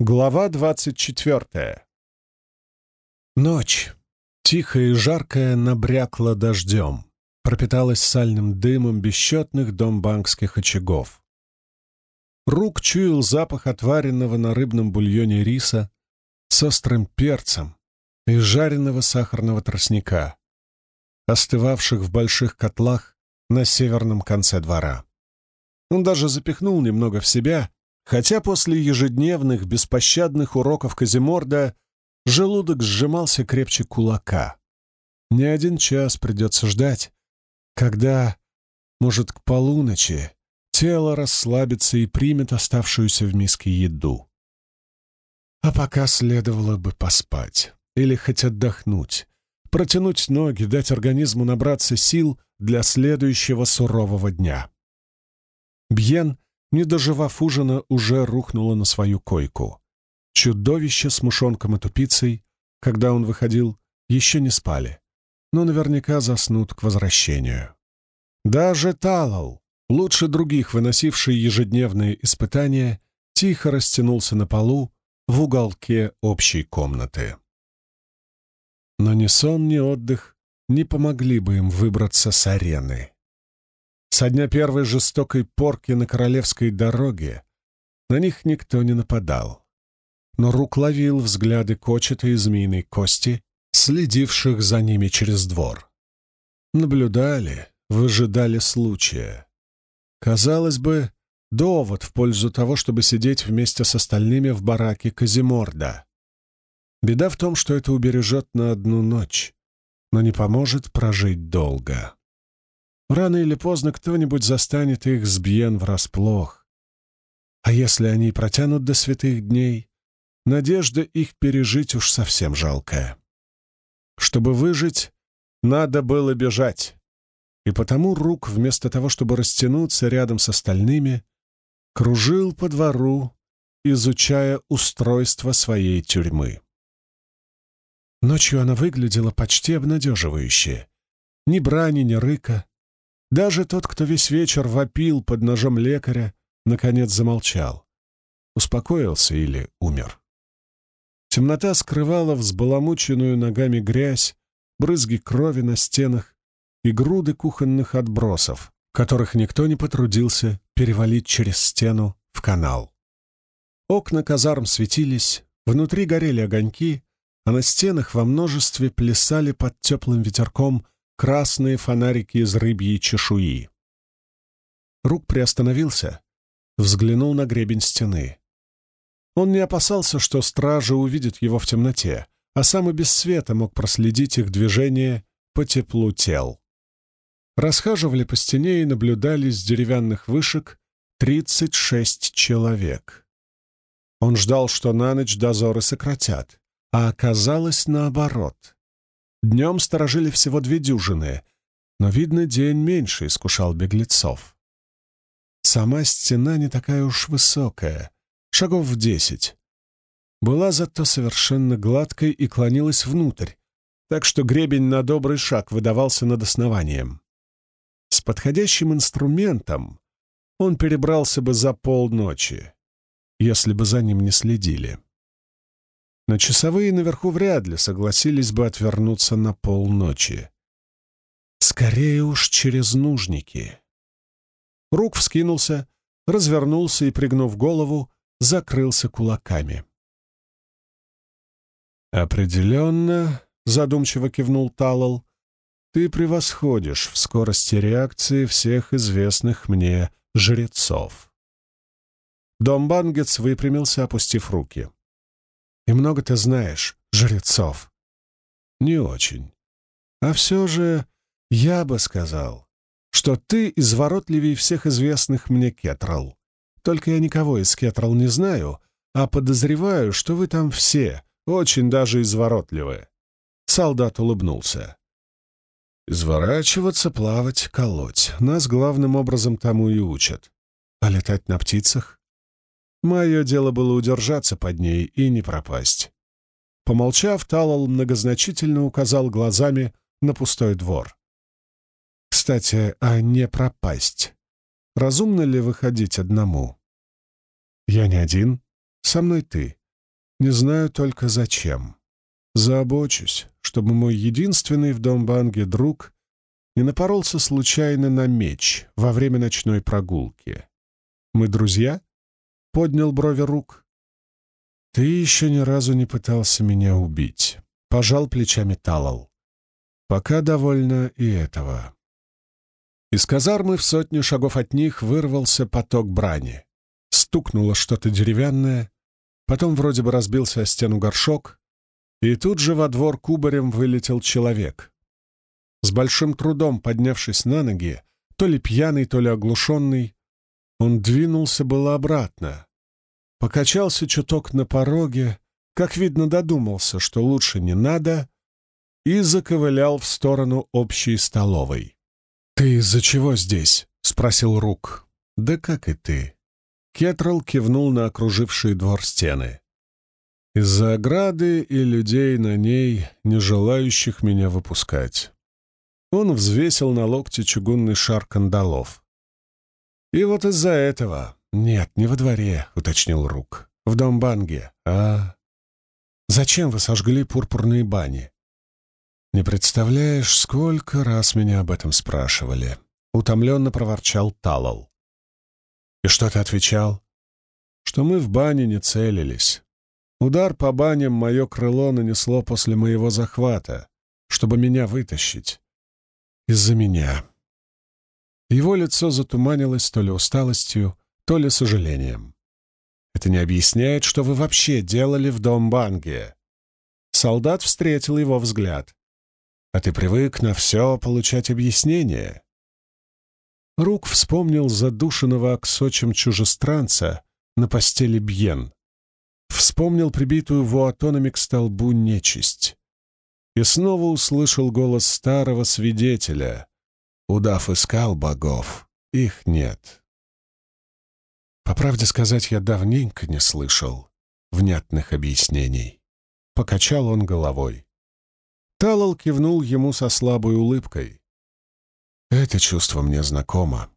Глава двадцать четвертая. Ночь, тихая и жаркая, набрякла дождем, пропиталась сальным дымом бесчетных домбанкских очагов. Рук чуял запах отваренного на рыбном бульоне риса с острым перцем и жареного сахарного тростника, остывавших в больших котлах на северном конце двора. Он даже запихнул немного в себя Хотя после ежедневных беспощадных уроков Казиморда желудок сжимался крепче кулака. Не один час придется ждать, когда, может, к полуночи, тело расслабится и примет оставшуюся в миске еду. А пока следовало бы поспать или хоть отдохнуть, протянуть ноги, дать организму набраться сил для следующего сурового дня. Бьен не доживав ужина, уже рухнула на свою койку. Чудовище с мушонком и тупицей, когда он выходил, еще не спали, но наверняка заснут к возвращению. Даже Талал, лучше других выносивший ежедневные испытания, тихо растянулся на полу в уголке общей комнаты. Но ни сон, ни отдых не помогли бы им выбраться с арены. Со дня первой жестокой порки на королевской дороге на них никто не нападал. Но Рук ловил взгляды кочетой змеиной кости, следивших за ними через двор. Наблюдали, выжидали случая. Казалось бы, довод в пользу того, чтобы сидеть вместе с остальными в бараке Казиморда. Беда в том, что это убережет на одну ночь, но не поможет прожить долго. Рано или поздно кто-нибудь застанет их с Бьен врасплох. А если они протянут до святых дней, надежда их пережить уж совсем жалкая. Чтобы выжить, надо было бежать. И потому Рук, вместо того, чтобы растянуться рядом с остальными, кружил по двору, изучая устройство своей тюрьмы. Ночью она выглядела почти обнадеживающе. Ни брани, ни рыка, даже тот, кто весь вечер вопил под ножом лекаря, наконец замолчал. Успокоился или умер. Темнота скрывала взбаламученную ногами грязь, брызги крови на стенах и груды кухонных отбросов, которых никто не потрудился перевалить через стену в канал. Окна казарм светились, внутри горели огоньки, а на стенах во множестве плясали под теплым ветерком красные фонарики из рыбьей чешуи. Рук приостановился, взглянул на гребень стены. Он не опасался, что стража увидит его в темноте, а сам и без света мог проследить их движение по теплу тел. Расхаживали по стене и наблюдали с деревянных вышек 36 человек. Он ждал, что на ночь дозоры сократят, а оказалось наоборот. Днем сторожили всего две дюжины, но, видно, день меньше искушал беглецов. Сама стена не такая уж высокая, шагов в десять. Была зато совершенно гладкой и клонилась внутрь, так что гребень на добрый шаг выдавался над основанием. С подходящим инструментом он перебрался бы за полночи, если бы за ним не следили но часовые наверху вряд ли согласились бы отвернуться на полночи. Скорее уж через нужники. Рук вскинулся, развернулся и, пригнув голову, закрылся кулаками. «Определенно», — задумчиво кивнул Талал, — «ты превосходишь в скорости реакции всех известных мне жрецов». Домбангец выпрямился, опустив руки. И много ты знаешь, жрецов. Не очень. А все же я бы сказал, что ты изворотливее всех известных мне Кетрал. Только я никого из Кетрал не знаю, а подозреваю, что вы там все очень даже изворотливы. Солдат улыбнулся. Изворачиваться, плавать, колоть. Нас главным образом тому и учат. А летать на птицах? Мое дело было удержаться под ней и не пропасть. Помолчав, Талал многозначительно указал глазами на пустой двор. «Кстати, а не пропасть. Разумно ли выходить одному?» «Я не один. Со мной ты. Не знаю только зачем. Заобочусь, чтобы мой единственный в Домбанге друг не напоролся случайно на меч во время ночной прогулки. Мы друзья? Поднял брови рук. Ты еще ни разу не пытался меня убить. Пожал плечами Талал. Пока довольно и этого. Из казармы в сотню шагов от них вырвался поток брани. Стукнуло что-то деревянное, потом вроде бы разбился о стену горшок, и тут же во двор кубарем вылетел человек. С большим трудом поднявшись на ноги, то ли пьяный, то ли оглушенный, он двинулся было обратно. Покачался чуток на пороге, как видно, додумался, что лучше не надо, и заковылял в сторону общей столовой. «Ты из-за чего здесь?» — спросил Рук. «Да как и ты». Кетрал кивнул на окружившие двор стены. «Из-за ограды и людей на ней, не желающих меня выпускать». Он взвесил на локте чугунный шар кандалов. «И вот из-за этого...» «Нет, не во дворе», — уточнил Рук. «В Домбанге. А...» «Зачем вы сожгли пурпурные бани?» «Не представляешь, сколько раз меня об этом спрашивали», — утомленно проворчал Талал. «И что ты отвечал?» «Что мы в бане не целились. Удар по баням мое крыло нанесло после моего захвата, чтобы меня вытащить. Из-за меня». Его лицо затуманилось то ли усталостью, то ли сожалением. «Это не объясняет, что вы вообще делали в дом Банге». Солдат встретил его взгляд. А ты привык на все получать объяснение. Рук вспомнил задушенного оксочем чужестранца на постели Бьен. Вспомнил прибитую вуатонами к столбу нечисть. И снова услышал голос старого свидетеля. Удав искал богов, их нет. По правде сказать, я давненько не слышал внятных объяснений. Покачал он головой. Талал кивнул ему со слабой улыбкой. «Это чувство мне знакомо».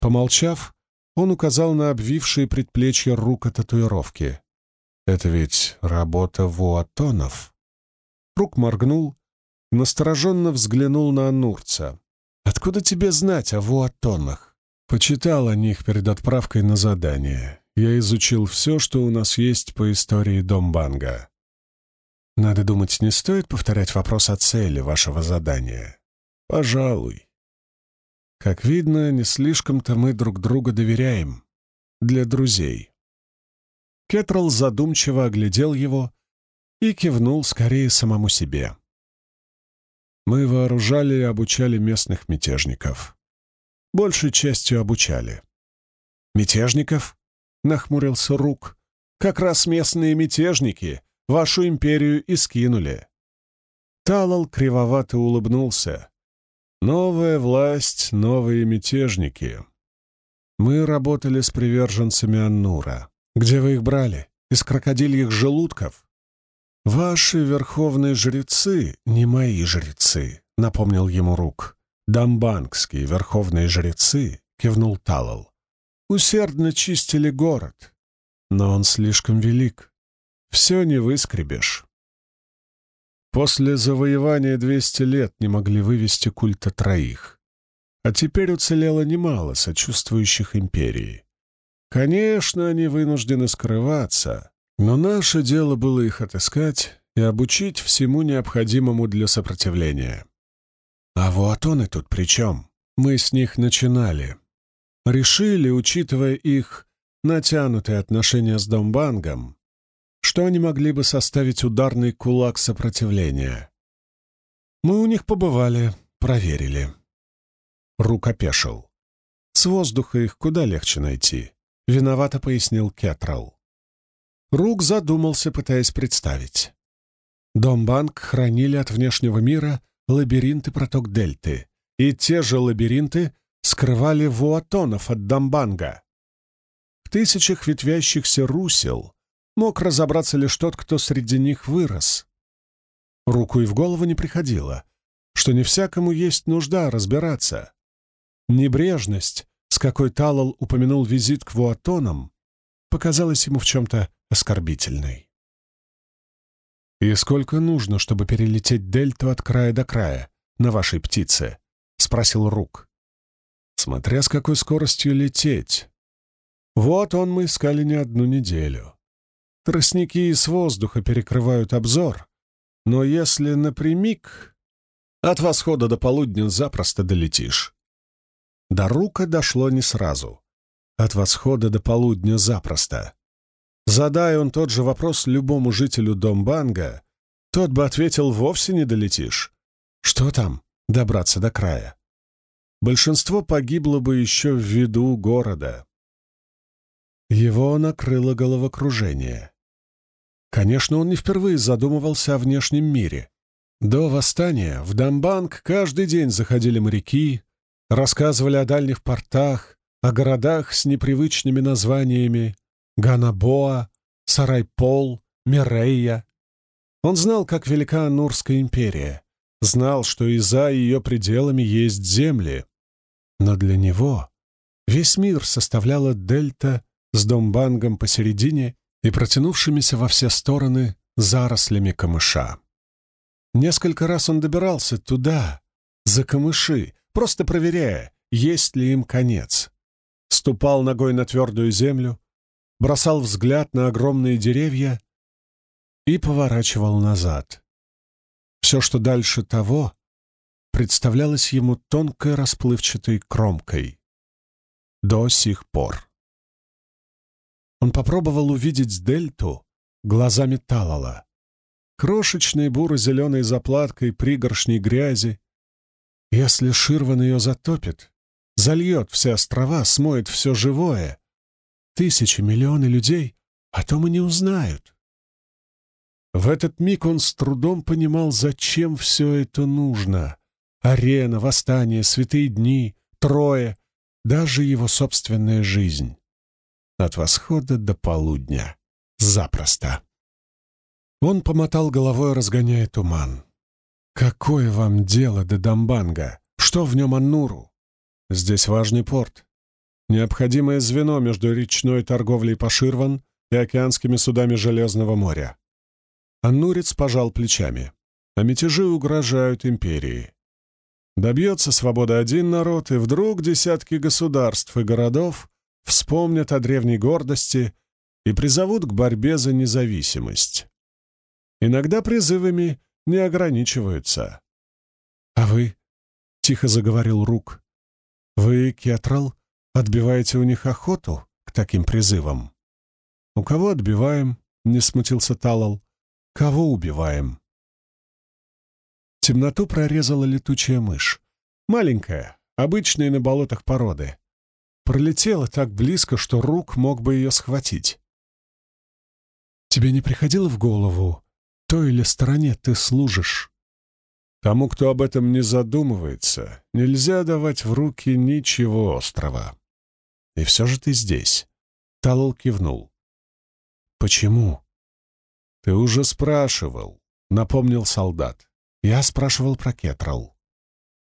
Помолчав, он указал на обвившие предплечья рука татуировки. «Это ведь работа вуатонов». Рук моргнул и настороженно взглянул на Анурца. «Откуда тебе знать о вуатонах?» Почитал о них перед отправкой на задание. Я изучил все, что у нас есть по истории Домбанга. Надо думать, не стоит повторять вопрос о цели вашего задания. Пожалуй. Как видно, не слишком-то мы друг друга доверяем. Для друзей. Кетрал задумчиво оглядел его и кивнул скорее самому себе. Мы вооружали и обучали местных мятежников. Большей частью обучали. «Мятежников?» — нахмурился Рук. «Как раз местные мятежники вашу империю и скинули». Талал кривовато улыбнулся. «Новая власть, новые мятежники. Мы работали с приверженцами Аннура. Где вы их брали? Из крокодильих желудков?» «Ваши верховные жрецы не мои жрецы», — напомнил ему Рук. «Дамбангские верховные жрецы», — кивнул Талал, — «усердно чистили город, но он слишком велик все не выскребешь. После завоевания 200 лет не могли вывести культа троих. А теперь уцелело немало сочувствующих империи. Конечно, они вынуждены скрываться, но наше дело было их отыскать и обучить всему необходимому для сопротивления. А вот он и тут при чем? Мы с них начинали. Решили, учитывая их натянутые отношения с Домбангом, что они могли бы составить ударный кулак сопротивления. Мы у них побывали, проверили. Рук опешил. С воздуха их куда легче найти. Виновато пояснил Кетрал. Рук задумался, пытаясь представить. Домбанк хранили от внешнего мира лабиринты проток Дельты, и те же лабиринты скрывали вуатонов от Домбанга. В тысячах ветвящихся русел мог разобраться лишь тот, кто среди них вырос. Руку и в голову не приходило, что не всякому есть нужда разбираться. Небрежность, с какой Талал упомянул визит к Вуатонам, показалась ему в чем-то оскорбительной. «И сколько нужно, чтобы перелететь дельту от края до края на вашей птице?» — спросил Рук. «Смотря с какой скоростью лететь. Вот он мы искали не одну неделю. Тростники из воздуха перекрывают обзор, но если напрямик, от восхода до полудня запросто долетишь. До Рука дошло не сразу. От восхода до полудня запросто. Задай он тот же вопрос любому жителю Домбанга, тот бы ответил «вовсе не долетишь». Что там добраться до края? Большинство погибло бы еще в виду города. Его накрыло головокружение. Конечно, он не впервые задумывался о внешнем мире. До восстания в Дамбанг каждый день заходили моряки, рассказывали о дальних портах, о городах с непривычными названиями Ганабоа, Сарайпол, Мирейя. Он знал, как велика Нурская империя, знал, что и за ее пределами есть земли. Но для него весь мир составляла дельта с Домбангом посередине и протянувшимися во все стороны зарослями камыша. Несколько раз он добирался туда, за камыши, просто проверяя, есть ли им конец. Ступал ногой на твердую землю, бросал взгляд на огромные деревья и поворачивал назад. Все, что дальше того, представлялось ему тонкой расплывчатой кромкой. До сих пор. Он попробовал увидеть дельту глазами Талала. Крошечной буро-зеленой заплаткой пригоршней грязи. Если Ширван ее затопит, зальет все острова, смоет все живое, тысячи, миллионы людей о том и не узнают. В этот миг он с трудом понимал, зачем все это нужно. Арена, восстание, святые дни, трое, даже его собственная жизнь от восхода до полудня. Запросто. Он помотал головой, разгоняя туман. «Какое вам дело до Дамбанга? Что в нем Аннуру? Здесь важный порт. Необходимое звено между речной торговлей по Ширван и океанскими судами Железного моря». Аннурец пожал плечами. А мятежи угрожают империи. Добьется свободы один народ, и вдруг десятки государств и городов вспомнят о древней гордости и призовут к борьбе за независимость. Иногда призывами не ограничиваются. «А вы?» — тихо заговорил Рук. «Вы, Кетрал, отбиваете у них охоту к таким призывам?» «У кого отбиваем?» — не смутился Талал. «Кого убиваем?» Темноту прорезала летучая мышь. Маленькая, обычная на болотах породы пролетела так близко, что рук мог бы ее схватить. Тебе не приходило в голову, той или стороне ты служишь? Тому, кто об этом не задумывается, нельзя давать в руки ничего острого. И все же ты здесь. Талл кивнул. Почему? Ты уже спрашивал, напомнил солдат. Я спрашивал про Кетрал.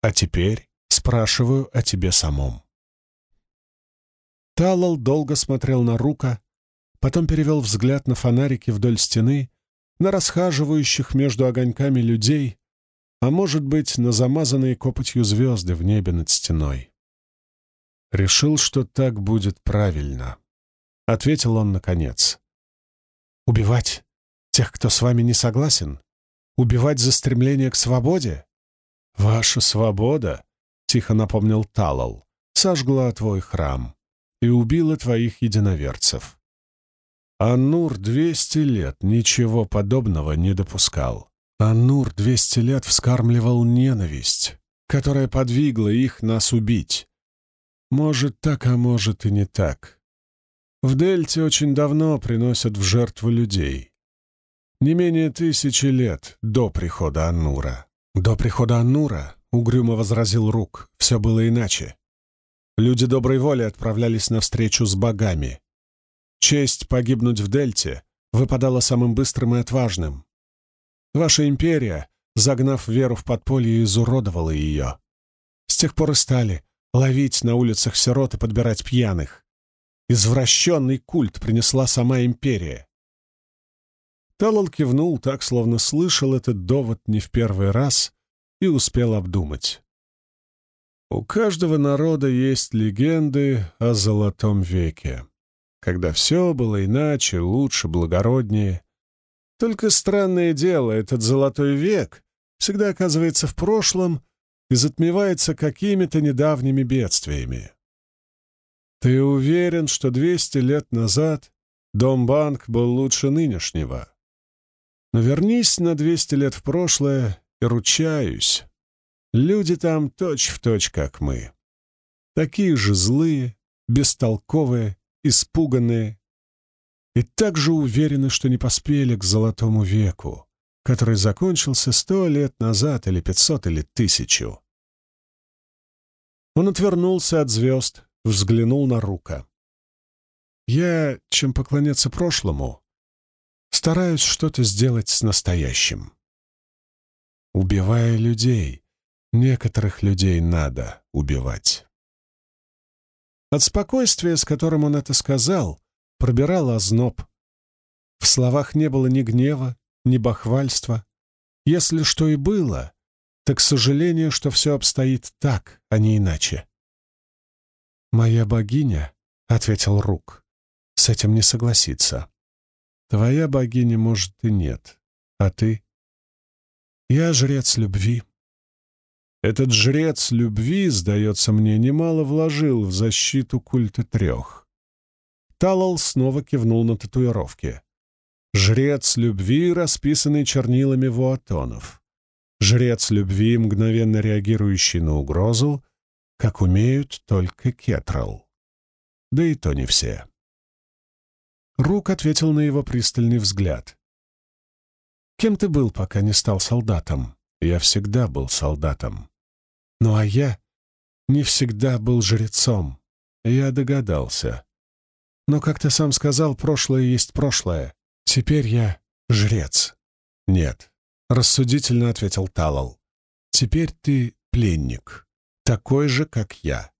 А теперь спрашиваю о тебе самом. Талал долго смотрел на Рука, потом перевел взгляд на фонарики вдоль стены, на расхаживающих между огоньками людей, а может быть, на замазанные копотью звезды в небе над стеной. Решил, что так будет правильно. Ответил он наконец. «Убивать тех, кто с вами не согласен? Убивать за стремление к свободе?» «Ваша свобода», — тихо напомнил Талал, — «сожгла твой храм и убила твоих единоверцев. Аннур двести лет ничего подобного не допускал. Аннур двести лет вскармливал ненависть, которая подвигла их нас убить. Может так, а может и не так. В Дельте очень давно приносят в жертву людей. Не менее тысячи лет до прихода Аннура. До прихода Аннура, — угрюмо возразил Рук, — все было иначе. Люди доброй воли отправлялись на встречу с богами. Честь погибнуть в Дельте выпадала самым быстрым и отважным. Ваша империя, загнав веру в подполье, изуродовала ее. С тех пор и стали ловить на улицах сирот и подбирать пьяных. Извращенный культ принесла сама империя. Талал кивнул так, словно слышал этот довод не в первый раз и успел обдумать. У каждого народа есть легенды о Золотом веке, когда все было иначе, лучше, благороднее. Только странное дело, этот Золотой век всегда оказывается в прошлом и затмевается какими-то недавними бедствиями. Ты уверен, что 200 лет назад Дом-банк был лучше нынешнего? Но вернись на 200 лет в прошлое и ручаюсь, Люди там точь-в-точь, точь, как мы. Такие же злые, бестолковые, испуганные. И так же уверены, что не поспели к золотому веку, который закончился сто лет назад или пятьсот или тысячу. Он отвернулся от звезд, взглянул на Рука. «Я, чем поклоняться прошлому, стараюсь что-то сделать с настоящим. Убивая людей, Некоторых людей надо убивать. От спокойствия, с которым он это сказал, пробирал озноб. В словах не было ни гнева, ни бахвальства. Если что и было, так к сожалению, что все обстоит так, а не иначе. «Моя богиня», — ответил Рук, — «с этим не согласится. Твоя богиня, может, и нет, а ты?» «Я жрец любви», этот жрец любви, сдается мне, немало вложил в защиту культа трех. Талал снова кивнул на татуировки. Жрец любви, расписанный чернилами вуатонов. Жрец любви, мгновенно реагирующий на угрозу, как умеют только Кетрал. Да и то не все. Рук ответил на его пристальный взгляд. «Кем ты был, пока не стал солдатом?» «Я всегда был солдатом. Ну а я не всегда был жрецом. Я догадался. Но, как ты сам сказал, прошлое есть прошлое. Теперь я жрец. Нет, рассудительно ответил Талал. Теперь ты пленник, такой же, как я.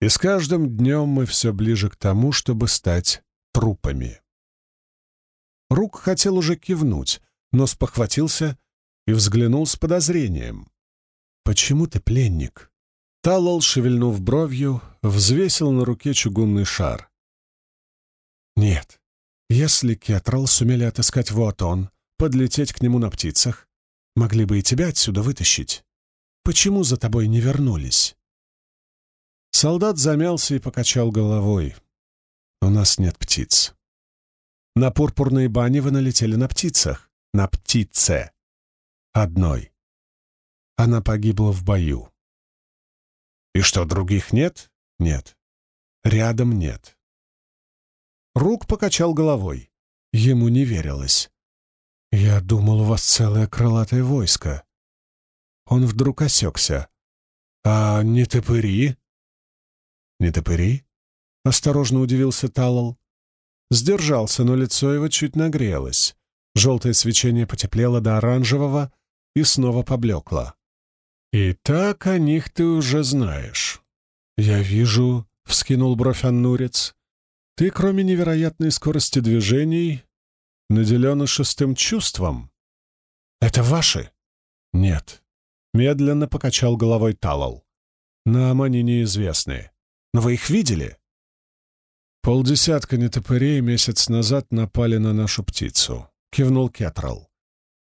И с каждым днем мы все ближе к тому, чтобы стать трупами. Рук хотел уже кивнуть, но спохватился и взглянул с подозрением. «Почему ты пленник?» Талал, шевельнув бровью, взвесил на руке чугунный шар. «Нет. Если Кетрал сумели отыскать Вуатон, подлететь к нему на птицах, могли бы и тебя отсюда вытащить. Почему за тобой не вернулись?» Солдат замялся и покачал головой. «У нас нет птиц. На пурпурные бани вы налетели на птицах. На птице. Одной. Она погибла в бою. И что, других нет? Нет. Рядом нет. Рук покачал головой. Ему не верилось. «Я думал, у вас целое крылатое войско». Он вдруг осекся. «А не топыри?» «Не топыри?» — осторожно удивился Талал. Сдержался, но лицо его чуть нагрелось. Желтое свечение потеплело до оранжевого и снова поблекло. «И так о них ты уже знаешь». «Я вижу», — вскинул бровь Аннурец, — «ты, кроме невероятной скорости движений, наделен шестым чувством». «Это ваши?» «Нет», — медленно покачал головой Талал. «Нам они неизвестны. Но вы их видели?» «Полдесятка нетопырей месяц назад напали на нашу птицу», — кивнул Кетрал.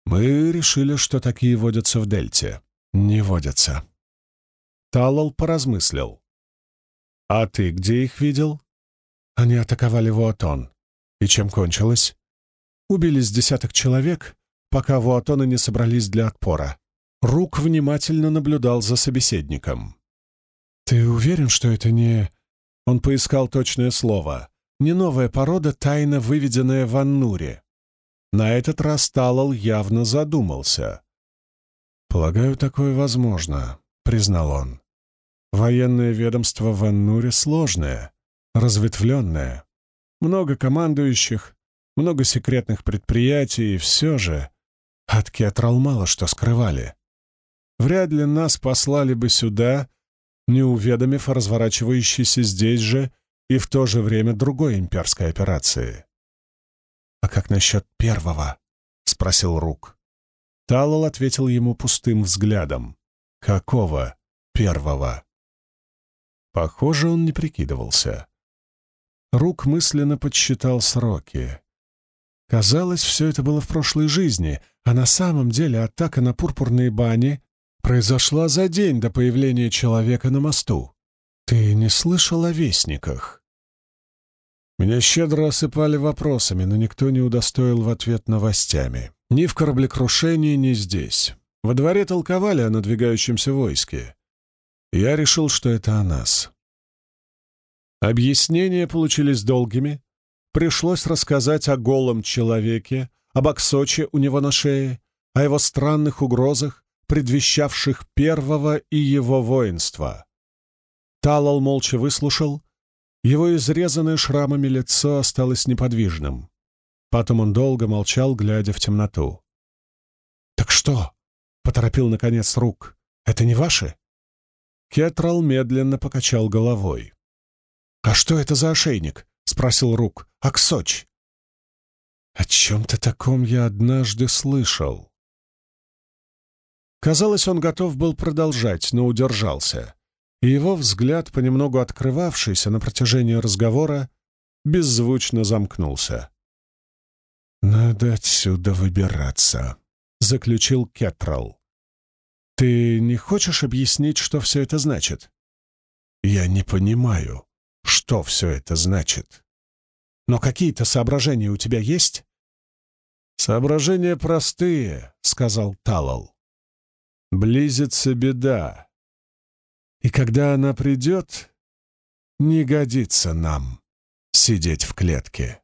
«Мы решили, что такие водятся в Дельте не водятся. Талал поразмыслил. «А ты где их видел?» Они атаковали Вуатон. И чем кончилось? Убили с десяток человек, пока Вуатоны не собрались для отпора. Рук внимательно наблюдал за собеседником. «Ты уверен, что это не...» Он поискал точное слово. «Не новая порода, тайно выведенная в Аннуре». На этот раз Талал явно задумался. «Полагаю, такое возможно», — признал он. «Военное ведомство в Аннуре сложное, разветвленное. Много командующих, много секретных предприятий, и все же от Кетрал мало что скрывали. Вряд ли нас послали бы сюда, не уведомив о разворачивающейся здесь же и в то же время другой имперской операции. «А как насчет первого?» — спросил Рук. Талал ответил ему пустым взглядом. «Какого первого?» Похоже, он не прикидывался. Рук мысленно подсчитал сроки. Казалось, все это было в прошлой жизни, а на самом деле атака на пурпурные бани произошла за день до появления человека на мосту. Ты не слышал о вестниках? Меня щедро осыпали вопросами, но никто не удостоил в ответ новостями. Ни в кораблекрушении, ни здесь. Во дворе толковали о надвигающемся войске. Я решил, что это о нас. Объяснения получились долгими. Пришлось рассказать о голом человеке, об Аксоче у него на шее, о его странных угрозах, предвещавших первого и его воинства. Талал молча выслушал. Его изрезанное шрамами лицо осталось неподвижным. Потом он долго молчал, глядя в темноту. «Так что?» — поторопил, наконец, рук. «Это не ваши?» Кетрал медленно покачал головой. «А что это за ошейник?» — спросил Рук. «Аксоч». «О чем-то таком я однажды слышал». Казалось, он готов был продолжать, но удержался и его взгляд, понемногу открывавшийся на протяжении разговора, беззвучно замкнулся. «Надо отсюда выбираться», — заключил Кетрал. «Ты не хочешь объяснить, что все это значит?» «Я не понимаю, что все это значит. Но какие-то соображения у тебя есть?» «Соображения простые», — сказал Талал. «Близится беда. И когда она придет, не годится нам сидеть в клетке.